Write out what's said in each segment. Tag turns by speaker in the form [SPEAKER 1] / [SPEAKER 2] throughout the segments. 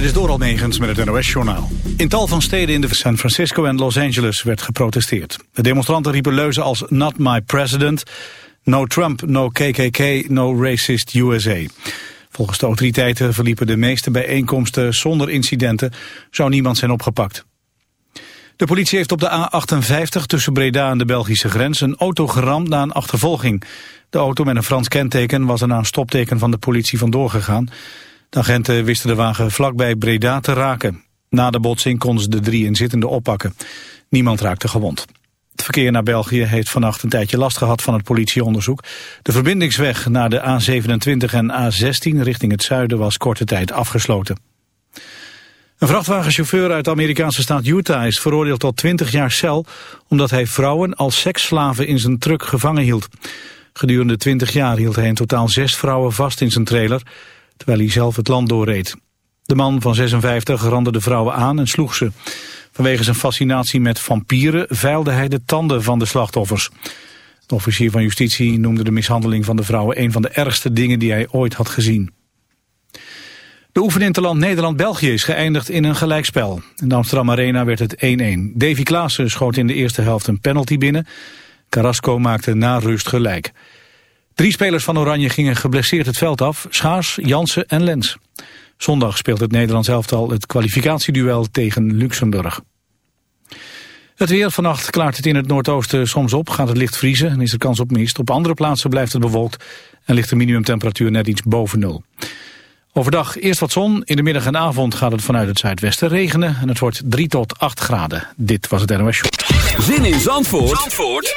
[SPEAKER 1] Dit is Doral Megens met het NOS-journaal. In tal van steden in de San Francisco en Los Angeles werd geprotesteerd. De demonstranten riepen leuzen als Not My President, No Trump, No KKK, No Racist USA. Volgens de autoriteiten verliepen de meeste bijeenkomsten zonder incidenten. Zou niemand zijn opgepakt. De politie heeft op de A58 tussen Breda en de Belgische grens een auto geramd na een achtervolging. De auto met een Frans kenteken was er na een stopteken van de politie vandoor gegaan. De agenten wisten de wagen vlakbij Breda te raken. Na de botsing konden ze de drie inzittenden oppakken. Niemand raakte gewond. Het verkeer naar België heeft vannacht een tijdje last gehad van het politieonderzoek. De verbindingsweg naar de A27 en A16 richting het zuiden was korte tijd afgesloten. Een vrachtwagenchauffeur uit de Amerikaanse staat Utah is veroordeeld tot 20 jaar cel... omdat hij vrouwen als seksslaven in zijn truck gevangen hield. Gedurende 20 jaar hield hij in totaal zes vrouwen vast in zijn trailer terwijl hij zelf het land doorreed. De man van 56 rande de vrouwen aan en sloeg ze. Vanwege zijn fascinatie met vampieren veilde hij de tanden van de slachtoffers. De officier van justitie noemde de mishandeling van de vrouwen... een van de ergste dingen die hij ooit had gezien. De oefeninterland Nederland-België is geëindigd in een gelijkspel. In de Amsterdam Arena werd het 1-1. Davy Klaassen schoot in de eerste helft een penalty binnen. Carrasco maakte na rust gelijk. Drie spelers van Oranje gingen geblesseerd het veld af. Schaars, Jansen en Lens. Zondag speelt het Nederlands elftal het kwalificatieduel tegen Luxemburg. Het weer vannacht klaart het in het noordoosten soms op, gaat het licht vriezen en is er kans op mist. Op andere plaatsen blijft het bewolkt en ligt de minimumtemperatuur net iets boven nul. Overdag eerst wat zon, in de middag en avond gaat het vanuit het zuidwesten regenen en het wordt 3 tot 8 graden. Dit was het NOS Show.
[SPEAKER 2] Zin in Zandvoort, Zandvoort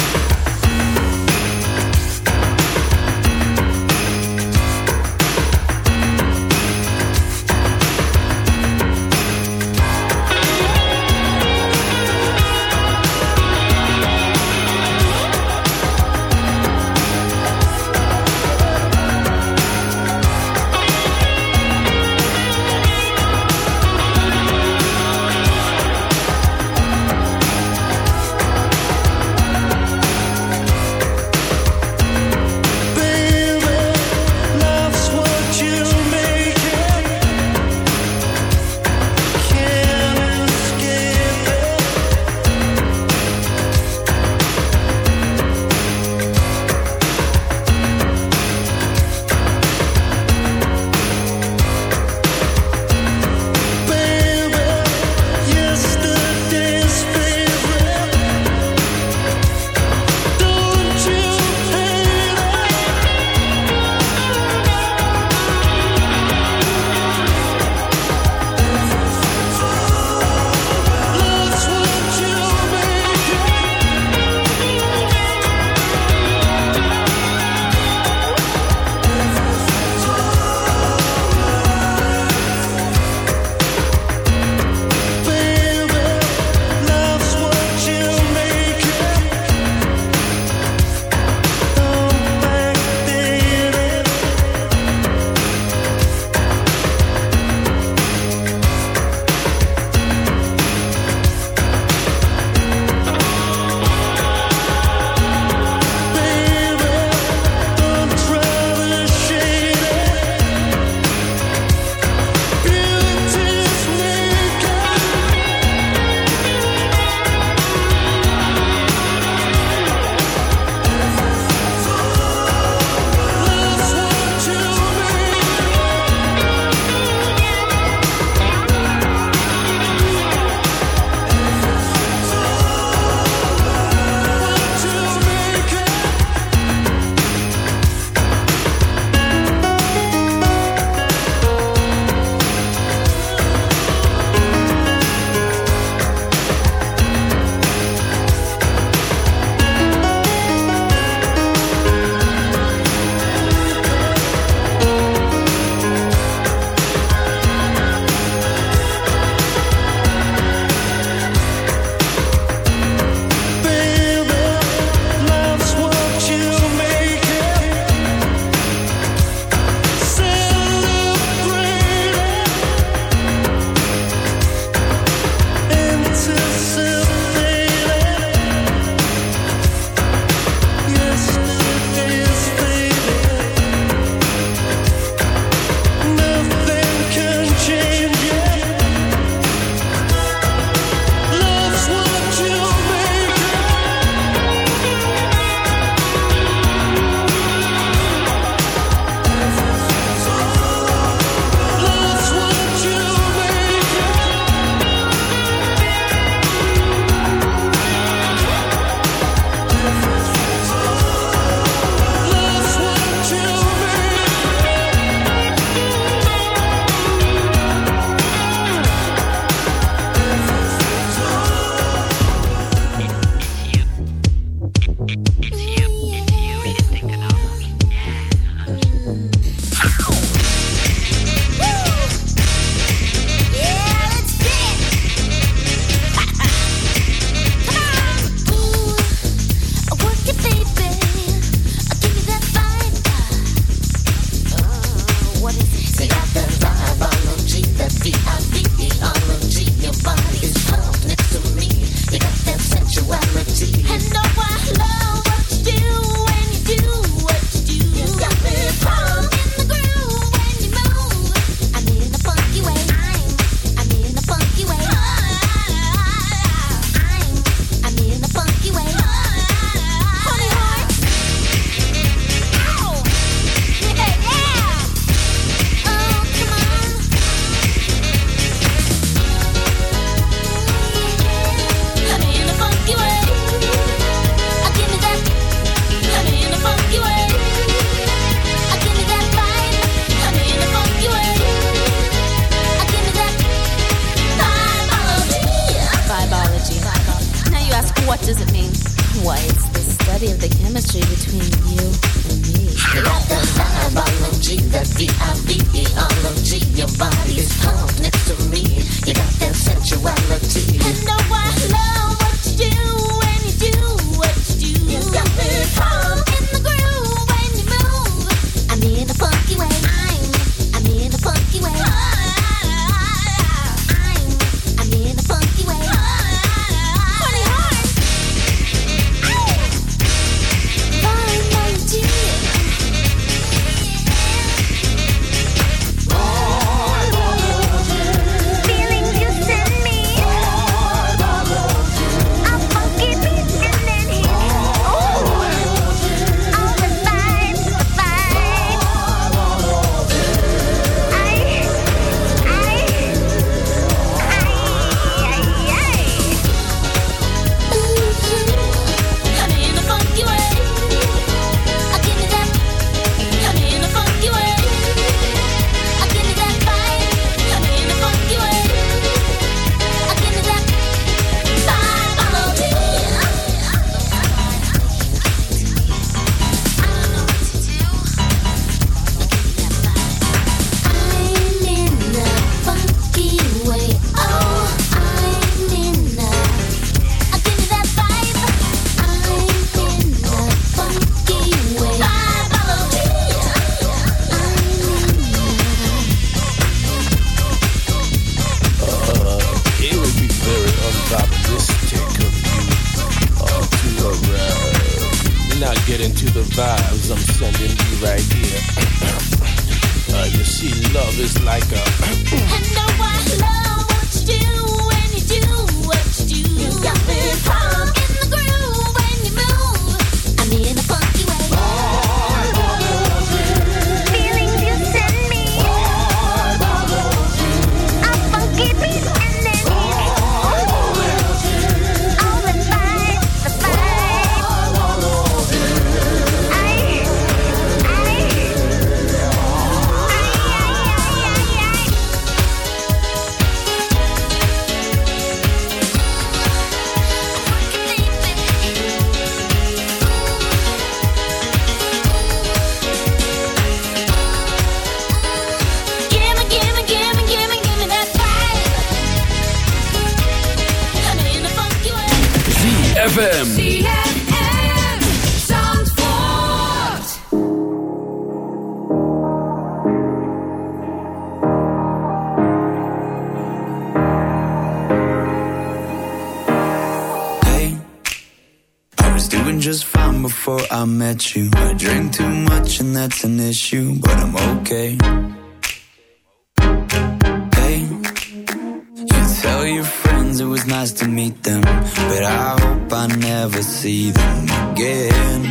[SPEAKER 3] see them again.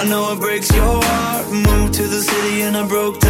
[SPEAKER 3] I know it breaks your heart. Moved to the city and I broke down.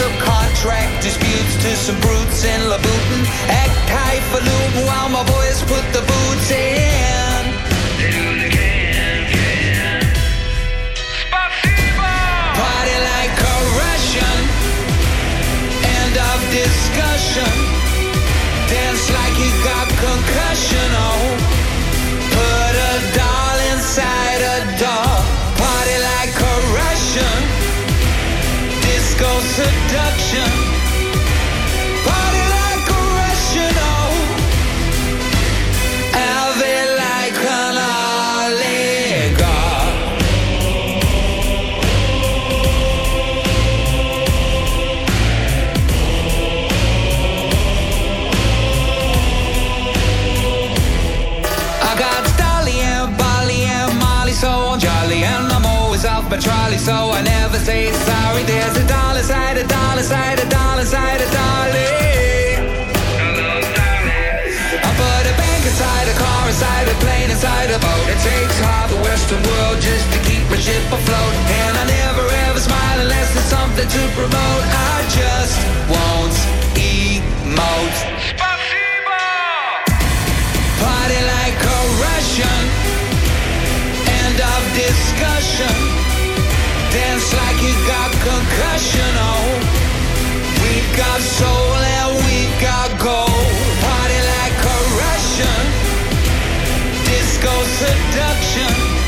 [SPEAKER 3] of contract disputes to some brutes in Labutin. Act high for while my voice seduction I put a bank inside a car, inside a plane, inside a boat It takes half the western world just to keep my ship afloat. And I never ever smile unless there's something to promote. I just won't! Party like a Russian. End of discussion. Dance like you got concussion, oh seduction.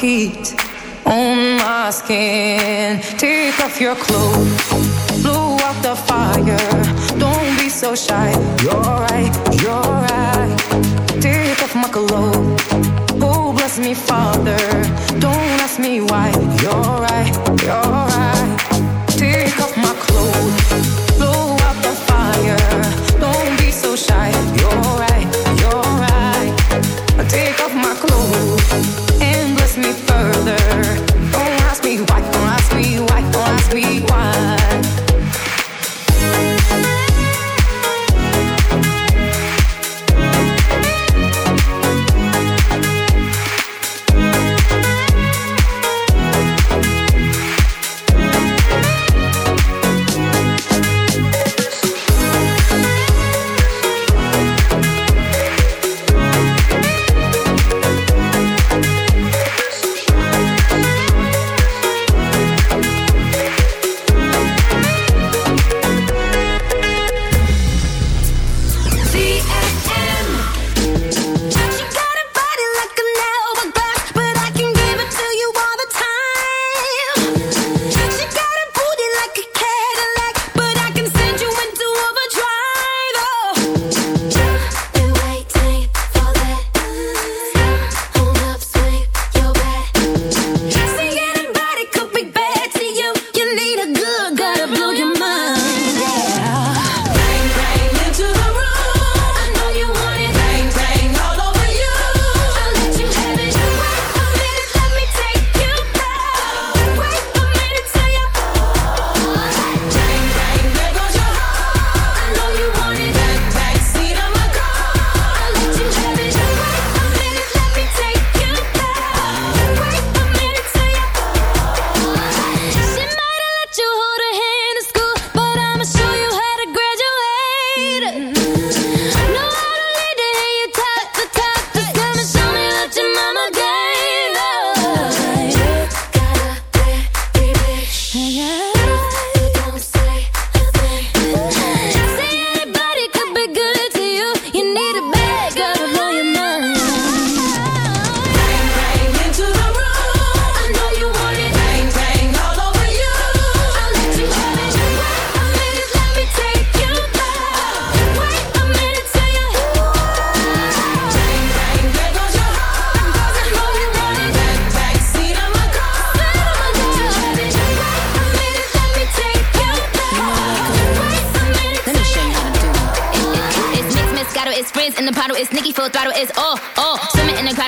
[SPEAKER 4] heat we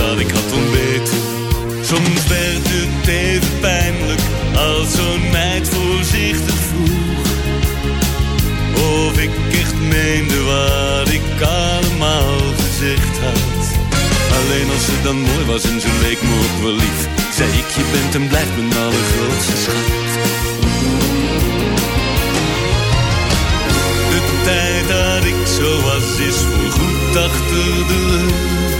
[SPEAKER 5] Dat ik had ontbeten. Soms werd het even pijnlijk als zo'n meid voorzichtig vroeg. Of ik echt meende wat ik allemaal gezegd had. Alleen als ze dan mooi was en ze leek me ook wel lief. Zei ik, je bent en blijft mijn allergrootste schat. De tijd dat ik zo was is voorgoed achter de rug.